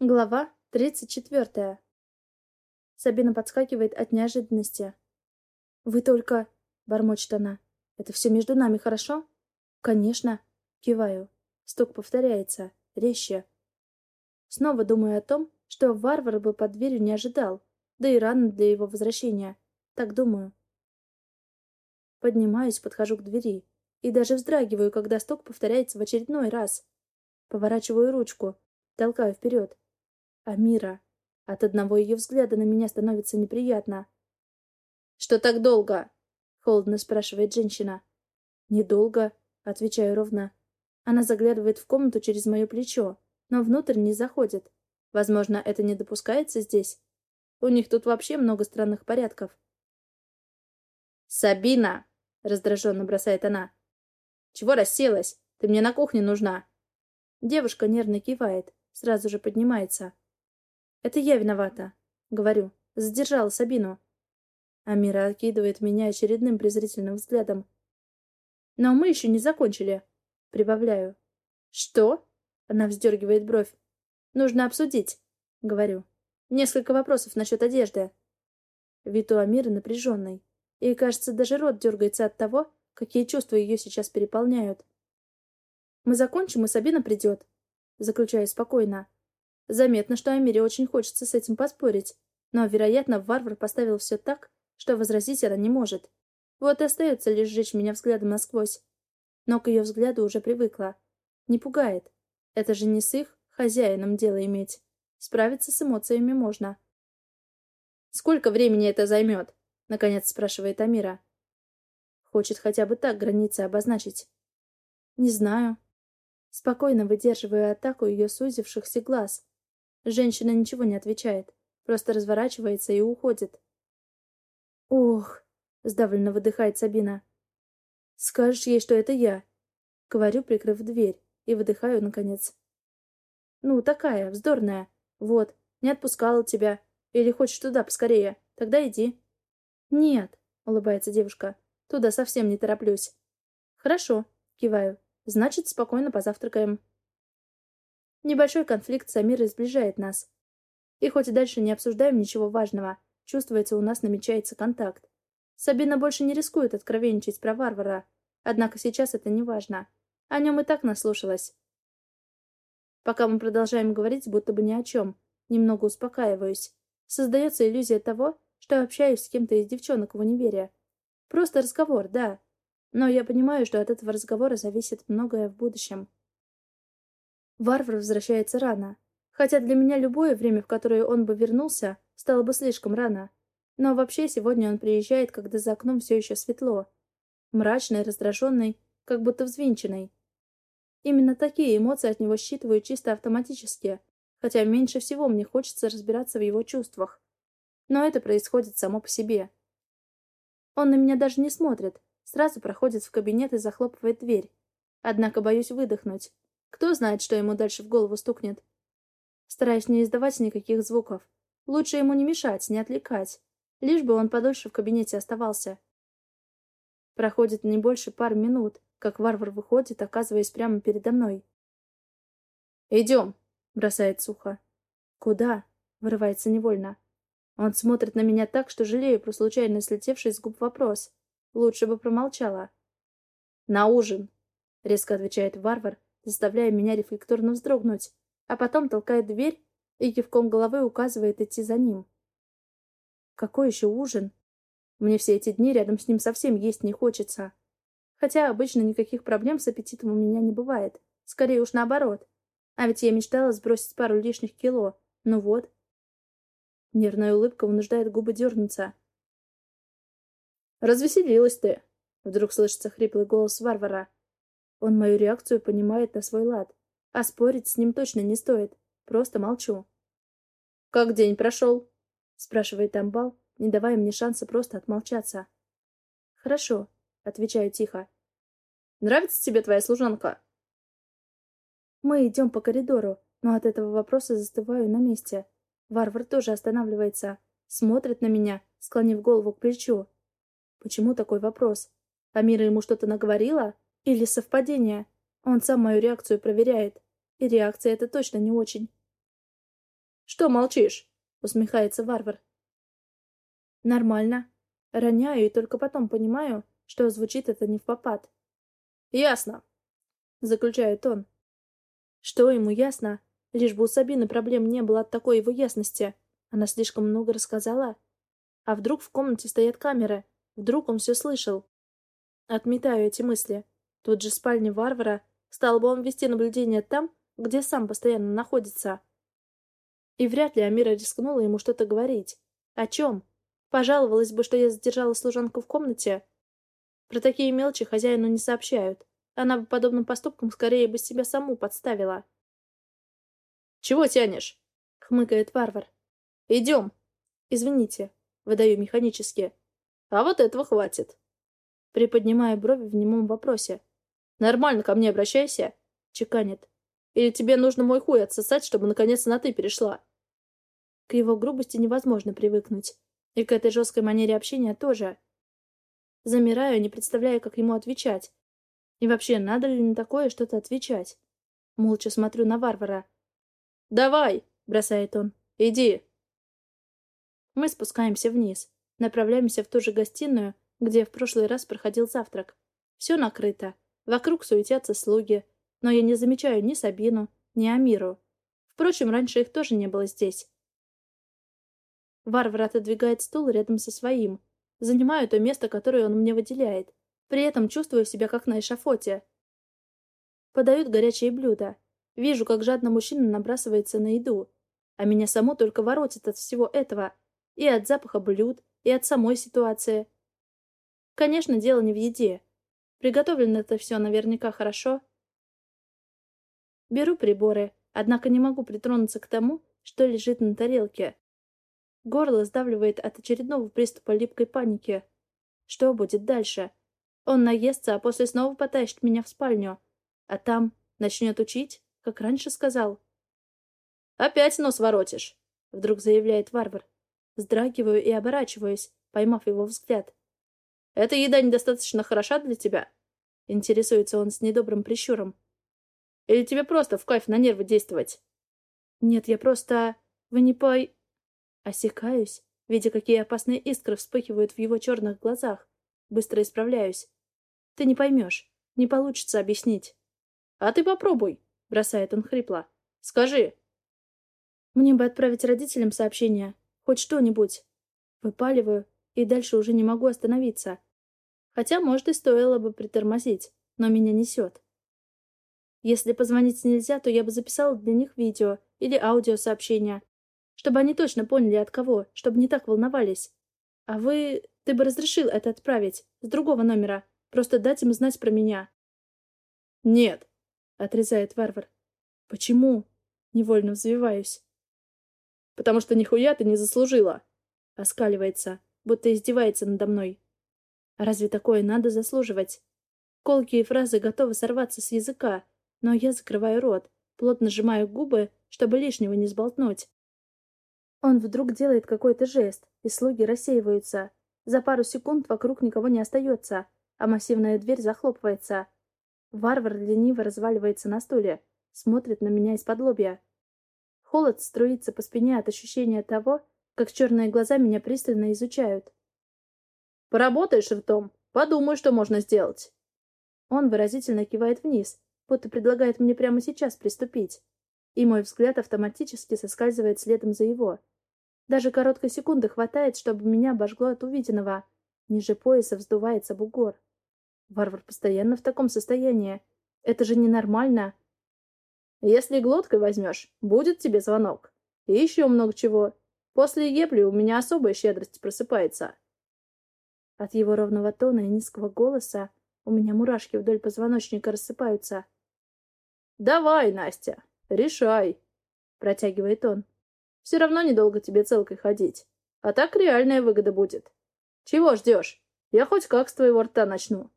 Глава 34. Сабина подскакивает от неожиданности. «Вы только...» — бормочет она. «Это все между нами, хорошо?» «Конечно». Киваю. Стук повторяется. Резче. Снова думаю о том, что варвар бы под дверью не ожидал. Да и рано для его возвращения. Так думаю. Поднимаюсь, подхожу к двери. И даже вздрагиваю, когда стук повторяется в очередной раз. Поворачиваю ручку. Толкаю вперед. Амира. От одного ее взгляда на меня становится неприятно. «Что так долго?» — холодно спрашивает женщина. «Недолго», — отвечаю ровно. Она заглядывает в комнату через мое плечо, но внутрь не заходит. Возможно, это не допускается здесь. У них тут вообще много странных порядков. «Сабина!» — раздраженно бросает она. «Чего расселась? Ты мне на кухне нужна!» Девушка нервно кивает, сразу же поднимается. «Это я виновата», — говорю. Задержала Сабину. Амира окидывает меня очередным презрительным взглядом. «Но мы еще не закончили», — прибавляю. «Что?» — она вздергивает бровь. «Нужно обсудить», — говорю. «Несколько вопросов насчет одежды». Вид у Амиры напряженный. И, кажется, даже рот дергается от того, какие чувства ее сейчас переполняют. «Мы закончим, и Сабина придет», — заключаю спокойно. Заметно, что Амире очень хочется с этим поспорить, но, вероятно, варвар поставил все так, что возразить она не может. Вот и остается лишь сжечь меня взглядом насквозь. Но к ее взгляду уже привыкла. Не пугает. Это же не с их хозяином дело иметь. Справиться с эмоциями можно. «Сколько времени это займет?» — наконец спрашивает Амира. Хочет хотя бы так границы обозначить. «Не знаю». Спокойно выдерживаю атаку ее сузившихся глаз. Женщина ничего не отвечает, просто разворачивается и уходит. «Ох!» — сдавленно выдыхает Сабина. «Скажешь ей, что это я?» — говорю, прикрыв дверь, и выдыхаю, наконец. «Ну, такая, вздорная. Вот, не отпускала тебя. Или хочешь туда поскорее? Тогда иди». «Нет», — улыбается девушка, — «туда совсем не тороплюсь». «Хорошо», — киваю. «Значит, спокойно позавтракаем». Небольшой конфликт с Амирой сближает нас. И хоть и дальше не обсуждаем ничего важного, чувствуется, у нас намечается контакт. Сабина больше не рискует откровенничать про варвара. Однако сейчас это не важно. О нем и так наслушалась. Пока мы продолжаем говорить, будто бы ни о чем. Немного успокаиваюсь. Создается иллюзия того, что общаюсь с кем-то из девчонок в универе. Просто разговор, да. Но я понимаю, что от этого разговора зависит многое в будущем. Варвар возвращается рано. Хотя для меня любое время, в которое он бы вернулся, стало бы слишком рано. Но вообще сегодня он приезжает, когда за окном все еще светло. Мрачный, раздраженный, как будто взвинченный. Именно такие эмоции от него считываю чисто автоматически, хотя меньше всего мне хочется разбираться в его чувствах. Но это происходит само по себе. Он на меня даже не смотрит, сразу проходит в кабинет и захлопывает дверь. Однако боюсь выдохнуть. Кто знает, что ему дальше в голову стукнет. Стараюсь не издавать никаких звуков. Лучше ему не мешать, не отвлекать. Лишь бы он подольше в кабинете оставался. Проходит не больше пар минут, как варвар выходит, оказываясь прямо передо мной. «Идем», — бросает сухо. «Куда?» — вырывается невольно. Он смотрит на меня так, что жалею про случайно слетевший с губ вопрос. Лучше бы промолчала. «На ужин», — резко отвечает варвар, заставляя меня рефлекторно вздрогнуть, а потом толкает дверь и кивком головы указывает идти за ним. Какой еще ужин? Мне все эти дни рядом с ним совсем есть не хочется. Хотя обычно никаких проблем с аппетитом у меня не бывает. Скорее уж наоборот. А ведь я мечтала сбросить пару лишних кило. Ну вот. Нервная улыбка вынуждает губы дернуться. «Развеселилась ты!» Вдруг слышится хриплый голос варвара. Он мою реакцию понимает на свой лад. А спорить с ним точно не стоит. Просто молчу. «Как день прошел?» — спрашивает Амбал, не давая мне шанса просто отмолчаться. «Хорошо», — отвечаю тихо. «Нравится тебе твоя служанка?» Мы идем по коридору, но от этого вопроса застываю на месте. Варвар тоже останавливается, смотрит на меня, склонив голову к плечу. Почему такой вопрос? Амира ему что-то наговорила? Или совпадение. Он сам мою реакцию проверяет. И реакция эта точно не очень. Что молчишь?» — усмехается варвар. «Нормально. Роняю и только потом понимаю, что звучит это не в попад. «Ясно», — заключает он. Что ему ясно? Лишь бы у Сабины проблем не было от такой его ясности. Она слишком много рассказала. А вдруг в комнате стоят камеры? Вдруг он все слышал? Отметаю эти мысли. Тут же спальня варвара. Стал бы он вести наблюдение там, где сам постоянно находится. И вряд ли Амира рискнула ему что-то говорить. О чем? Пожаловалась бы, что я задержала служанку в комнате. Про такие мелочи хозяину не сообщают. Она бы подобным поступком скорее бы себя саму подставила. «Чего тянешь?» — хмыкает варвар. «Идем». «Извините», — выдаю механически. «А вот этого хватит». Приподнимая брови в немом вопросе. «Нормально ко мне обращайся», — чеканит. «Или тебе нужно мой хуй отсосать, чтобы наконец на «ты» перешла?» К его грубости невозможно привыкнуть. И к этой жесткой манере общения тоже. Замираю, не представляя, как ему отвечать. И вообще, надо ли на такое что-то отвечать? Молча смотрю на варвара. «Давай!» — бросает он. «Иди!» Мы спускаемся вниз. Направляемся в ту же гостиную, где в прошлый раз проходил завтрак. Все накрыто. Вокруг суетятся слуги. Но я не замечаю ни Сабину, ни Амиру. Впрочем, раньше их тоже не было здесь. Варвар отодвигает стул рядом со своим. Занимаю то место, которое он мне выделяет. При этом чувствую себя как на эшафоте. Подают горячие блюда. Вижу, как жадно мужчина набрасывается на еду. А меня само только воротит от всего этого. И от запаха блюд, и от самой ситуации. Конечно, дело не в еде. Приготовлено это все наверняка хорошо. Беру приборы, однако не могу притронуться к тому, что лежит на тарелке. Горло сдавливает от очередного приступа липкой паники. Что будет дальше? Он наестся, а после снова потащит меня в спальню. А там начнет учить, как раньше сказал. «Опять нос воротишь», — вдруг заявляет варвар. Вздрагиваю и оборачиваюсь, поймав его взгляд. «Эта еда недостаточно хороша для тебя?» Интересуется он с недобрым прищуром. «Или тебе просто в кайф на нервы действовать?» «Нет, я просто... Вы не пой...» Осекаюсь, видя, какие опасные искры вспыхивают в его черных глазах. Быстро исправляюсь. Ты не поймешь. Не получится объяснить. А ты попробуй, бросает он хрипло. Скажи. Мне бы отправить родителям сообщение. Хоть что-нибудь. Выпаливаю, и дальше уже не могу остановиться. Хотя, может, и стоило бы притормозить, но меня несет. Если позвонить нельзя, то я бы записала для них видео или аудиосообщение, чтобы они точно поняли, от кого, чтобы не так волновались. А вы... Ты бы разрешил это отправить. С другого номера. Просто дать им знать про меня. Нет, отрезает варвар. Почему? Невольно взвиваюсь. Потому что нихуя ты не заслужила. Оскаливается, будто издевается надо мной. Разве такое надо заслуживать? Колкие фразы готовы сорваться с языка, но я закрываю рот, плотно сжимаю губы, чтобы лишнего не сболтнуть. Он вдруг делает какой-то жест, и слуги рассеиваются. За пару секунд вокруг никого не остается, а массивная дверь захлопывается. Варвар лениво разваливается на стуле, смотрит на меня из-под лобья. Холод струится по спине от ощущения того, как черные глаза меня пристально изучают. «Поработаешь ртом, подумай, что можно сделать». Он выразительно кивает вниз, будто предлагает мне прямо сейчас приступить. И мой взгляд автоматически соскальзывает следом за его. Даже короткой секунды хватает, чтобы меня обожгло от увиденного. Ниже пояса вздувается бугор. Варвар постоянно в таком состоянии. Это же ненормально. Если глоткой возьмешь, будет тебе звонок. И еще много чего. После ебли у меня особая щедрость просыпается. От его ровного тона и низкого голоса у меня мурашки вдоль позвоночника рассыпаются. «Давай, Настя, решай!» — протягивает он. Все равно недолго тебе целкой ходить. А так реальная выгода будет. Чего ждешь? Я хоть как с твоего рта начну.